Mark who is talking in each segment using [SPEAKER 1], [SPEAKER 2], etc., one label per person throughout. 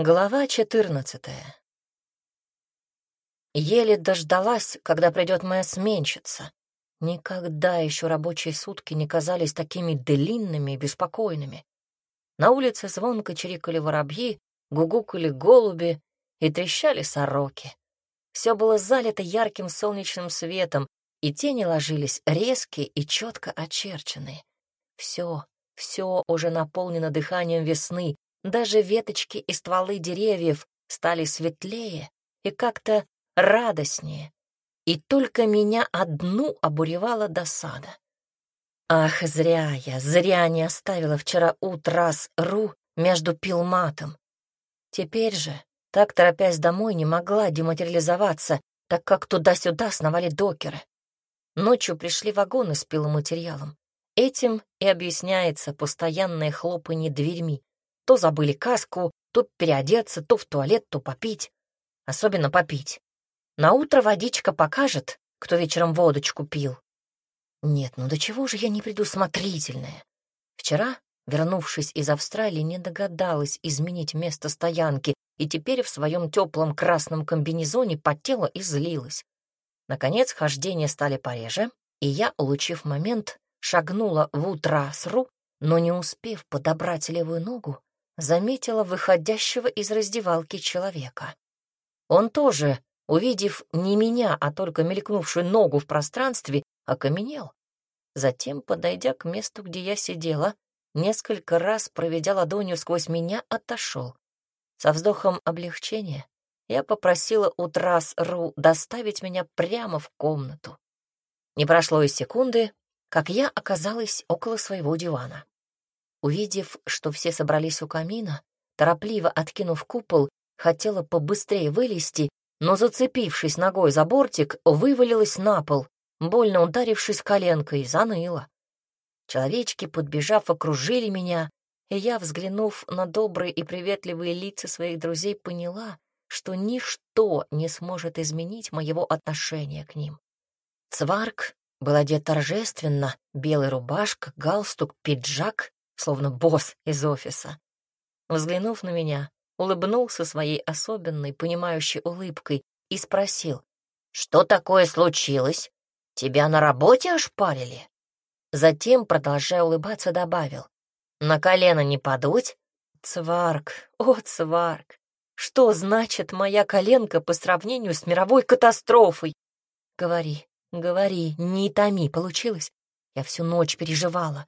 [SPEAKER 1] Глава четырнадцатая. Еле дождалась, когда придет моя сменщица. Никогда еще рабочие сутки не казались такими длинными и беспокойными. На улице звонко чирикали воробьи, гугукали голуби и трещали сороки. Все было залито ярким солнечным светом, и тени ложились резкие и четко очерченные. Все, все уже наполнено дыханием весны, даже веточки и стволы деревьев стали светлее и как-то радостнее. И только меня одну обуревала досада. Ах, зря я, зря не оставила вчера утрас Ру между пилматом. Теперь же, так торопясь домой, не могла дематериализоваться, так как туда-сюда сновали докеры. Ночью пришли вагоны с пиломатериалом. Этим и объясняется постоянное хлопанье дверьми. То забыли каску, то переодеться, то в туалет, то попить. Особенно попить. На утро водичка покажет, кто вечером водочку пил. Нет, ну до чего же я не предусмотрительная? Вчера, вернувшись из Австралии, не догадалась изменить место стоянки и теперь в своем теплом красном комбинезоне потела и злилась. Наконец, хождения стали пореже, и я, улучив момент, шагнула в утро сру, но не успев подобрать левую ногу, заметила выходящего из раздевалки человека. Он тоже, увидев не меня, а только мелькнувшую ногу в пространстве, окаменел. Затем, подойдя к месту, где я сидела, несколько раз, проведя ладонью сквозь меня, отошел. Со вздохом облегчения я попросила Утрас Ру доставить меня прямо в комнату. Не прошло и секунды, как я оказалась около своего дивана. Увидев, что все собрались у камина, торопливо откинув купол, хотела побыстрее вылезти, но, зацепившись ногой за бортик, вывалилась на пол, больно ударившись коленкой, заныла. Человечки, подбежав, окружили меня, и я, взглянув на добрые и приветливые лица своих друзей, поняла, что ничто не сможет изменить моего отношения к ним. Цварк был одет торжественно, белая рубашка, галстук, пиджак, словно босс из офиса. Взглянув на меня, улыбнулся своей особенной, понимающей улыбкой и спросил, «Что такое случилось? Тебя на работе ошпарили?» Затем, продолжая улыбаться, добавил, «На колено не подуть?» «Цварк, о, цварк, что значит моя коленка по сравнению с мировой катастрофой?» «Говори, говори, не томи, получилось?» Я всю ночь переживала.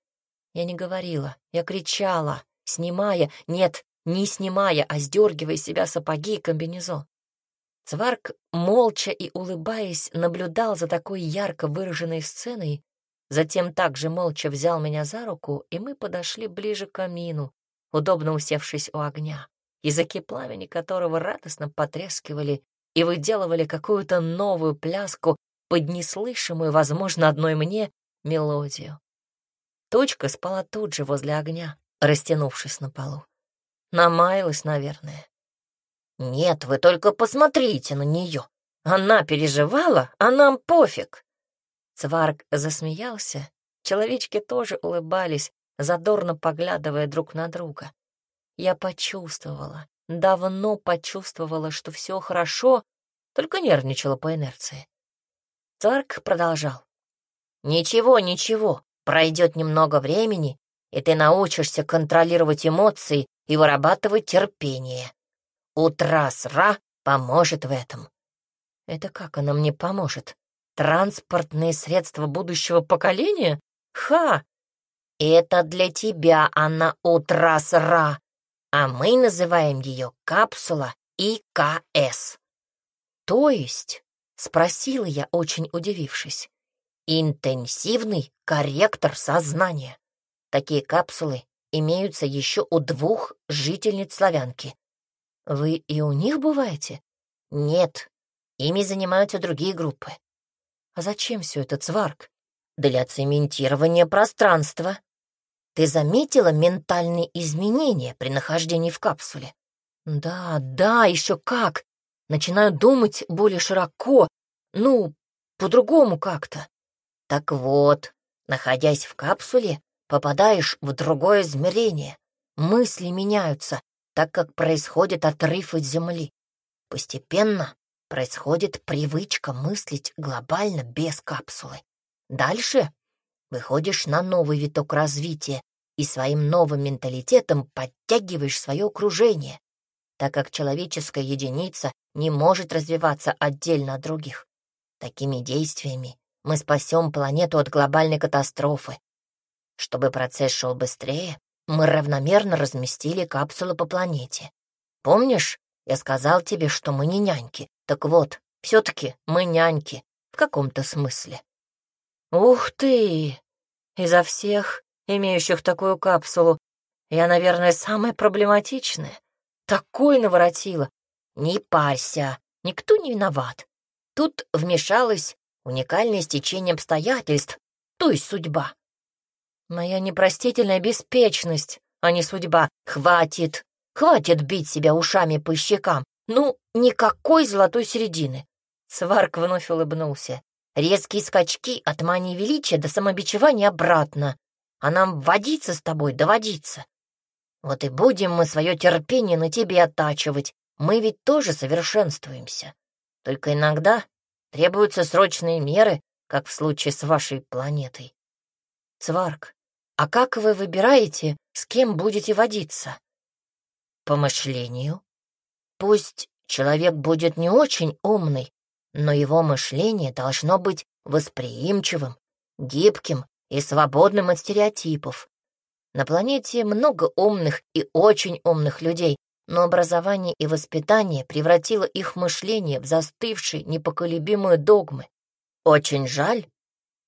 [SPEAKER 1] Я не говорила, я кричала, снимая, нет, не снимая, а сдергивая себя сапоги и комбинезон. Цварк, молча и улыбаясь, наблюдал за такой ярко выраженной сценой, затем также молча взял меня за руку, и мы подошли ближе к камину, удобно усевшись у огня, языки пламени которого радостно потрескивали и выделывали какую-то новую пляску под неслышимую, возможно, одной мне, мелодию. Точка спала тут же возле огня, растянувшись на полу. Намаялась, наверное. Нет, вы только посмотрите на нее. Она переживала, а нам пофиг. Цварг засмеялся. Человечки тоже улыбались, задорно поглядывая друг на друга. Я почувствовала, давно почувствовала, что все хорошо, только нервничала по инерции. Цварг продолжал. «Ничего, ничего. Пройдет немного времени, и ты научишься контролировать эмоции и вырабатывать терпение. Утрас-ра поможет в этом. Это как она мне поможет? Транспортные средства будущего поколения? Ха! Это для тебя она утрас-ра, а мы называем ее капсула ИКС. То есть, спросила я, очень удивившись, интенсивный корректор сознания. Такие капсулы имеются еще у двух жительниц Славянки. Вы и у них бываете? Нет, ими занимаются другие группы. А зачем все это, Цварк? Для цементирования пространства. Ты заметила ментальные изменения при нахождении в капсуле? Да, да, еще как. Начинаю думать более широко, ну, по-другому как-то. Так вот, находясь в капсуле, попадаешь в другое измерение. Мысли меняются, так как происходит отрыв от Земли. Постепенно происходит привычка мыслить глобально без капсулы. Дальше выходишь на новый виток развития и своим новым менталитетом подтягиваешь свое окружение, так как человеческая единица не может развиваться отдельно от других. Такими действиями мы спасем планету от глобальной катастрофы. Чтобы процесс шел быстрее, мы равномерно разместили капсулы по планете. Помнишь, я сказал тебе, что мы не няньки? Так вот, все-таки мы няньки в каком-то смысле. Ух ты! Изо всех, имеющих такую капсулу, я, наверное, самая проблематичная. Такой наворотила. Не парься, никто не виноват. Тут вмешалось уникальное стечение обстоятельств, то есть судьба. Моя непростительная беспечность, а не судьба. Хватит, хватит бить себя ушами по щекам. Ну, никакой золотой середины. Сварк вновь улыбнулся. Резкие скачки от мании величия до самобичевания обратно. А нам водиться с тобой доводиться. Вот и будем мы свое терпение на тебе оттачивать. Мы ведь тоже совершенствуемся. Только иногда требуются срочные меры, как в случае с вашей планетой. Сварк, а как вы выбираете, с кем будете водиться? По мышлению. Пусть человек будет не очень умный, но его мышление должно быть восприимчивым, гибким и свободным от стереотипов. На планете много умных и очень умных людей, но образование и воспитание превратило их мышление в застывшие, непоколебимые догмы. Очень жаль,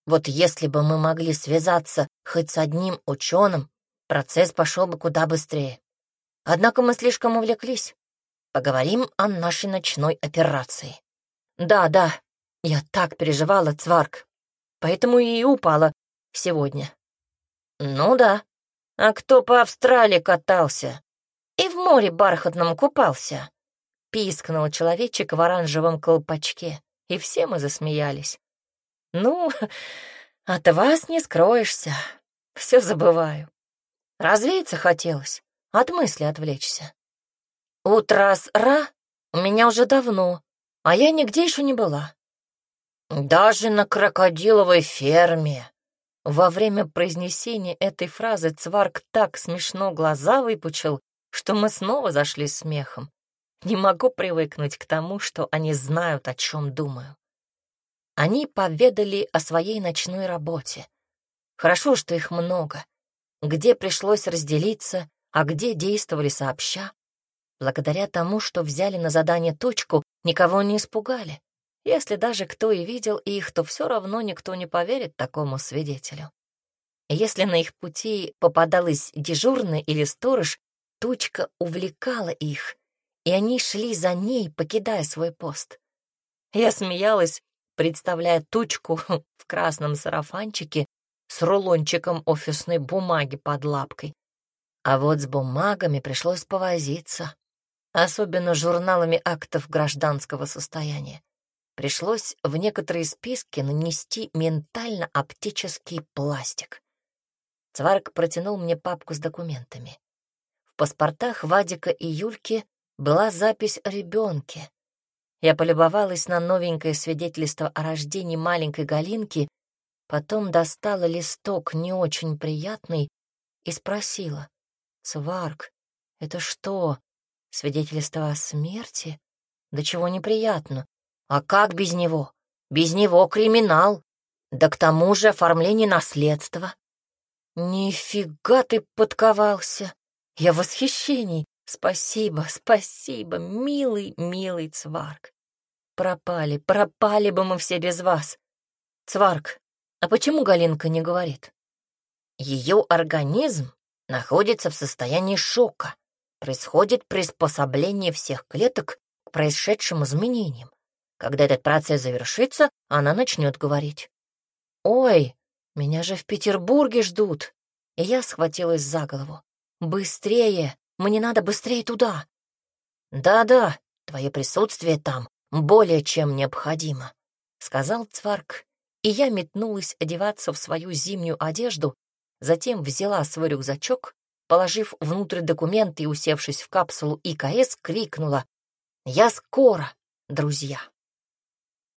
[SPEAKER 1] вот если бы мы могли связаться хоть с одним ученым, процесс пошел бы куда быстрее. Однако мы слишком увлеклись. Поговорим о нашей ночной операции. Да, да, я так переживала, Цварк, поэтому и упала сегодня. Ну да. А кто по Австралии катался и в море бархатном купался? Пискнул человечек в оранжевом колпачке, и все мы засмеялись. Ну, от вас не скроешься. Все забываю. Развеяться хотелось, от мысли отвлечься. Утро с ра у меня уже давно, а я нигде еще не была. Даже на крокодиловой ферме. Во время произнесения этой фразы Цварк так смешно глаза выпучил, что мы снова зашли смехом. Не могу привыкнуть к тому, что они знают, о чем думаю. Они поведали о своей ночной работе. Хорошо, что их много. Где пришлось разделиться, а где действовали сообща. Благодаря тому, что взяли на задание точку, никого не испугали. Если даже кто и видел их, то все равно никто не поверит такому свидетелю. Если на их пути попадалась дежурная или сторож, тучка увлекала их, и они шли за ней, покидая свой пост. Я смеялась, представляя тучку в красном сарафанчике с рулончиком офисной бумаги под лапкой. А вот с бумагами пришлось повозиться, особенно журналами актов гражданского состояния. Пришлось в некоторые списки нанести ментально-оптический пластик. Цварк протянул мне папку с документами. Паспортах Вадика и Юльки была запись о ребенке, я полюбовалась на новенькое свидетельство о рождении маленькой Галинки, потом достала листок не очень приятный и спросила. «Сварк, это что, свидетельство о смерти? Да чего неприятно? А как без него? Без него криминал. Да к тому же оформление наследства». «Нифига ты подковался! Я в восхищении! Спасибо, спасибо, милый, милый Цварк. Пропали, пропали бы мы все без вас. Цварк, а почему Галинка не говорит? Ее организм находится в состоянии шока. Происходит приспособление всех клеток к происшедшим изменениям. Когда этот процесс завершится, она начнет говорить. «Ой, меня же в Петербурге ждут!» И я схватилась за голову. «Быстрее! Мне надо быстрее туда!» «Да-да, твое присутствие там более чем необходимо», — сказал Цварк, и я метнулась одеваться в свою зимнюю одежду, затем взяла свой рюкзачок положив внутрь документы и усевшись в капсулу ИКС, крикнула «Я скоро, друзья!»